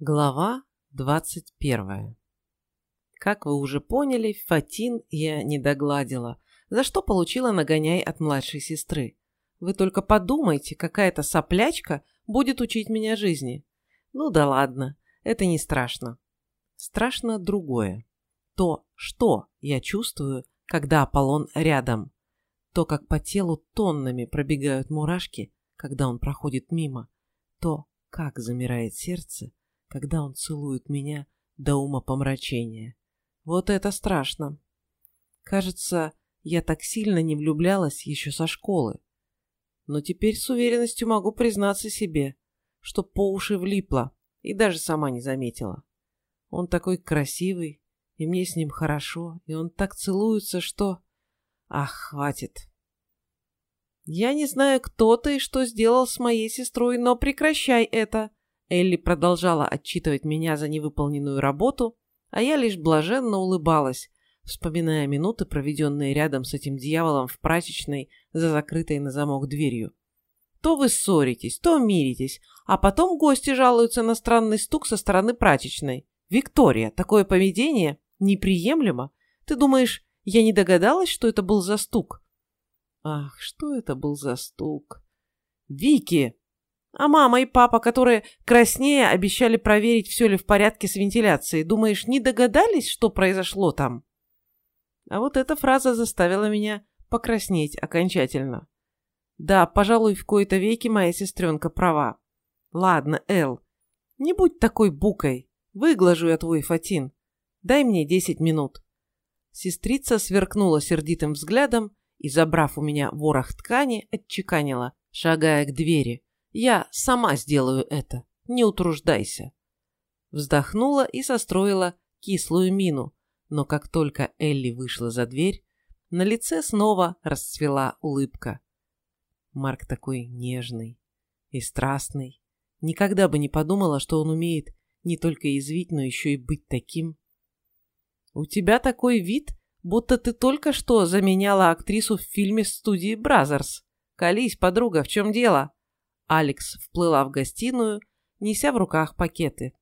Глава 21. Как вы уже поняли, Фатин я не догладила, за что получила нагоняй от младшей сестры. Вы только подумайте, какая-то соплячка будет учить меня жизни. Ну да ладно, это не страшно. Страшно другое. То, что я чувствую, когда Аполлон рядом. То, как по телу тоннами пробегают мурашки, когда он проходит мимо. То, как замирает сердце, когда он целует меня до ума помрачения. Вот это страшно. Кажется, я так сильно не влюблялась еще со школы. Но теперь с уверенностью могу признаться себе, что по уши влипла и даже сама не заметила. Он такой красивый, и мне с ним хорошо, и он так целуется, что... Ах, хватит. Я не знаю, кто ты и что сделал с моей сестрой, но прекращай это. Элли продолжала отчитывать меня за невыполненную работу, а я лишь блаженно улыбалась, вспоминая минуты, проведенные рядом с этим дьяволом в прачечной за закрытой на замок дверью. То вы ссоритесь, то миритесь, а потом гости жалуются на странный стук со стороны прачечной. Виктория, такое поведение неприемлемо. Ты думаешь, я не догадалась, что это был за стук? Ах, что это был за стук? Вики! А мама и папа, которые краснее обещали проверить, все ли в порядке с вентиляцией, думаешь, не догадались, что произошло там? А вот эта фраза заставила меня покраснеть окончательно. Да, пожалуй, в кои-то веки моя сестренка права. Ладно, Эл, не будь такой букой. Выглажу я твой фатин. Дай мне десять минут. Сестрица сверкнула сердитым взглядом и, забрав у меня ворох ткани, отчеканила, шагая к двери. Я сама сделаю это. Не утруждайся. Вздохнула и состроила кислую мину, но как только Элли вышла за дверь, на лице снова расцвела улыбка. Марк такой нежный и страстный. Никогда бы не подумала, что он умеет не только язвить, но еще и быть таким. У тебя такой вид, будто ты только что заменяла актрису в фильме студии Бразерс. Колись, подруга, в чем дело? Алекс вплыла в гостиную, неся в руках пакеты.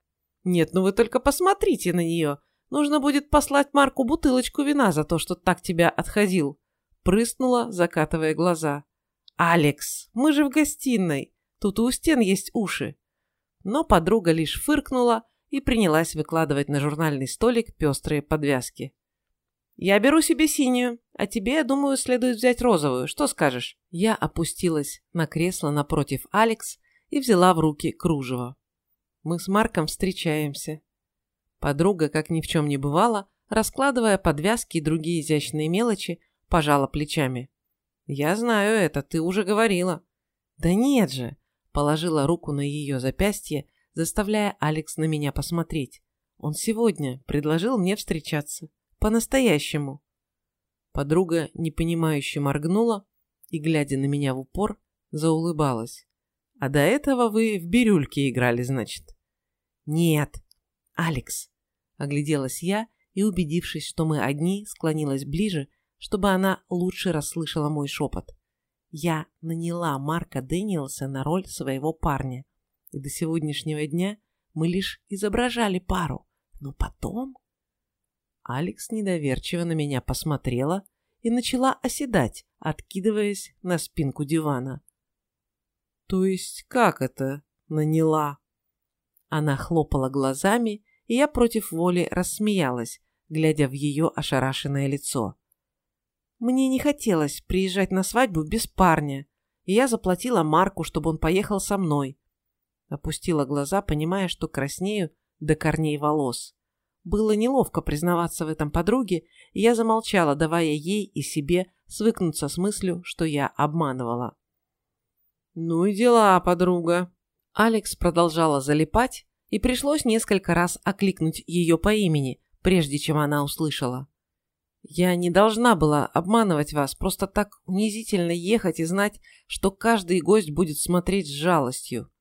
«Нет, ну вы только посмотрите на нее. Нужно будет послать Марку бутылочку вина за то, что так тебя отходил». Прыснула, закатывая глаза. «Алекс, мы же в гостиной. Тут у стен есть уши». Но подруга лишь фыркнула и принялась выкладывать на журнальный столик пестрые подвязки. «Я беру себе синюю, а тебе, я думаю, следует взять розовую. Что скажешь?» Я опустилась на кресло напротив Алекс и взяла в руки кружево. Мы с Марком встречаемся. Подруга, как ни в чем не бывало, раскладывая подвязки и другие изящные мелочи, пожала плечами. «Я знаю это, ты уже говорила». «Да нет же!» Положила руку на ее запястье, заставляя Алекс на меня посмотреть. «Он сегодня предложил мне встречаться. По-настоящему. Подруга, непонимающе моргнула и, глядя на меня в упор, заулыбалась. А до этого вы в бирюльке играли, значит? Нет. Алекс. Огляделась я и, убедившись, что мы одни, склонилась ближе, чтобы она лучше расслышала мой шепот. Я наняла Марка Дэниелса на роль своего парня. И до сегодняшнего дня мы лишь изображали пару. Но потом... Алекс недоверчиво на меня посмотрела и начала оседать, откидываясь на спинку дивана. «То есть как это наняла?» Она хлопала глазами, и я против воли рассмеялась, глядя в ее ошарашенное лицо. Мне не хотелось приезжать на свадьбу без парня, и я заплатила Марку, чтобы он поехал со мной. Опустила глаза, понимая, что краснею до корней волос. Было неловко признаваться в этом подруге, и я замолчала, давая ей и себе свыкнуться с мыслью, что я обманывала. «Ну и дела, подруга!» Алекс продолжала залипать, и пришлось несколько раз окликнуть ее по имени, прежде чем она услышала. «Я не должна была обманывать вас, просто так унизительно ехать и знать, что каждый гость будет смотреть с жалостью».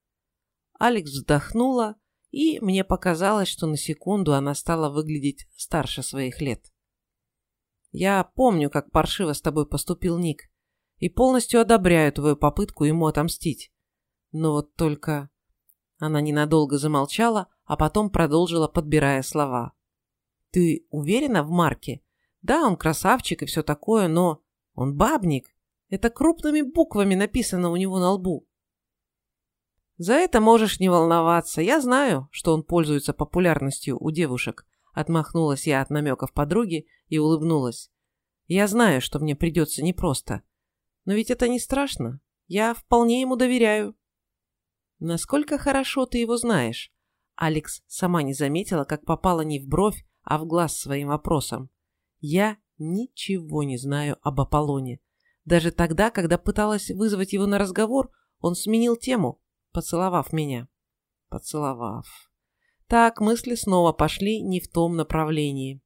Алекс вздохнула и мне показалось, что на секунду она стала выглядеть старше своих лет. Я помню, как паршиво с тобой поступил Ник, и полностью одобряю твою попытку ему отомстить. Но вот только... Она ненадолго замолчала, а потом продолжила, подбирая слова. «Ты уверена в Марке? Да, он красавчик и все такое, но он бабник. Это крупными буквами написано у него на лбу». «За это можешь не волноваться. Я знаю, что он пользуется популярностью у девушек», отмахнулась я от намеков подруги и улыбнулась. «Я знаю, что мне придется непросто. Но ведь это не страшно. Я вполне ему доверяю». «Насколько хорошо ты его знаешь?» Алекс сама не заметила, как попала не в бровь, а в глаз своим вопросом. «Я ничего не знаю об Аполлоне. Даже тогда, когда пыталась вызвать его на разговор, он сменил тему, поцеловав меня. Поцеловав. Так, мысли снова пошли не в том направлении.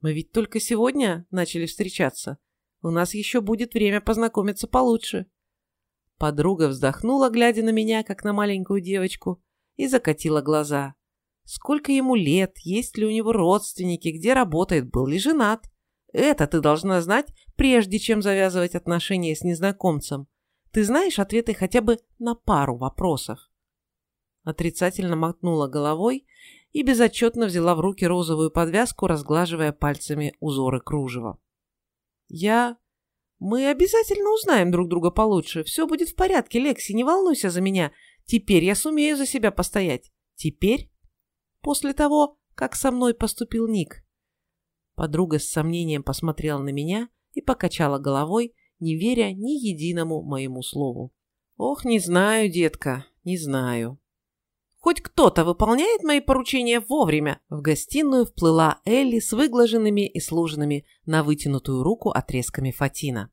Мы ведь только сегодня начали встречаться. У нас еще будет время познакомиться получше. Подруга вздохнула, глядя на меня, как на маленькую девочку, и закатила глаза. Сколько ему лет, есть ли у него родственники, где работает, был ли женат? Это ты должна знать, прежде чем завязывать отношения с незнакомцем. Ты знаешь ответы хотя бы на пару вопросов. Отрицательно мотнула головой и безотчетно взяла в руки розовую подвязку, разглаживая пальцами узоры кружева. Я мы обязательно узнаем друг друга получше. Все будет в порядке, Лекси, не волнуйся за меня. Теперь я сумею за себя постоять. Теперь? После того, как со мной поступил Ник. Подруга с сомнением посмотрела на меня и покачала головой, не веря ни единому моему слову. Ох, не знаю, детка, не знаю. Хоть кто-то выполняет мои поручения вовремя. В гостиную вплыла Элли с выглаженными и сложенными на вытянутую руку отрезками фатина.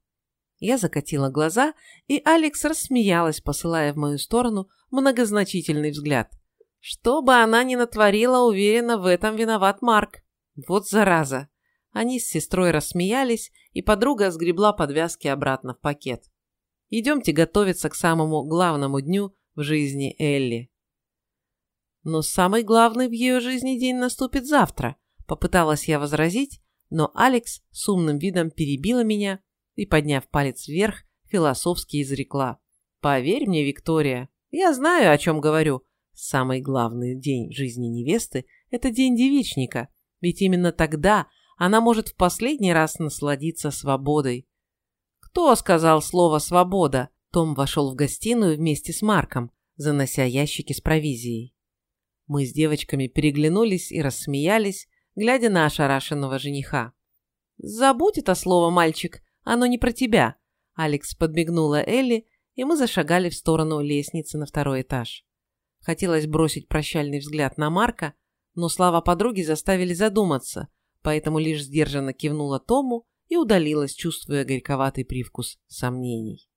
Я закатила глаза, и Алекс рассмеялась, посылая в мою сторону многозначительный взгляд. Что бы она ни натворила, уверена, в этом виноват Марк. Вот зараза. Они с сестрой рассмеялись, и подруга сгребла подвязки обратно в пакет. Идемте готовиться к самому главному дню в жизни Элли. Но самый главный в ее жизни день наступит завтра. Попыталась я возразить, но Алекс с умным видом перебила меня и, подняв палец вверх, философски изрекла. «Поверь мне, Виктория, я знаю, о чем говорю. Самый главный день жизни невесты – это день девичника, ведь именно тогда она может в последний раз насладиться свободой». «Кто сказал слово «свобода»?» Том вошел в гостиную вместе с Марком, занося ящики с провизией. Мы с девочками переглянулись и рассмеялись, глядя на ошарашенного жениха. «Забудь это слово, мальчик, оно не про тебя», — Алекс подмигнула Элли, и мы зашагали в сторону лестницы на второй этаж. Хотелось бросить прощальный взгляд на Марка, но слова подруги заставили задуматься, поэтому лишь сдержанно кивнула Тому и удалилась, чувствуя горьковатый привкус сомнений.